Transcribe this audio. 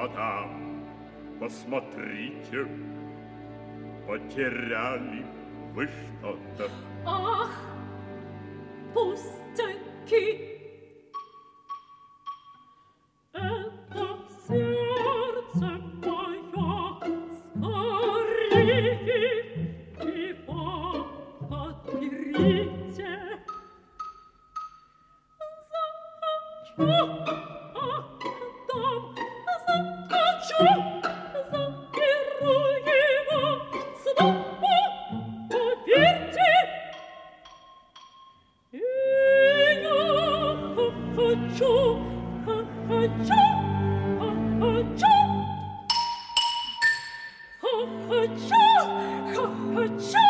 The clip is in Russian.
Мадам, посмотрите, потеряли вы что-то. Ах, пустяки! Это сердце мое скорее его отберите. Захочу, Хочу! Хочу!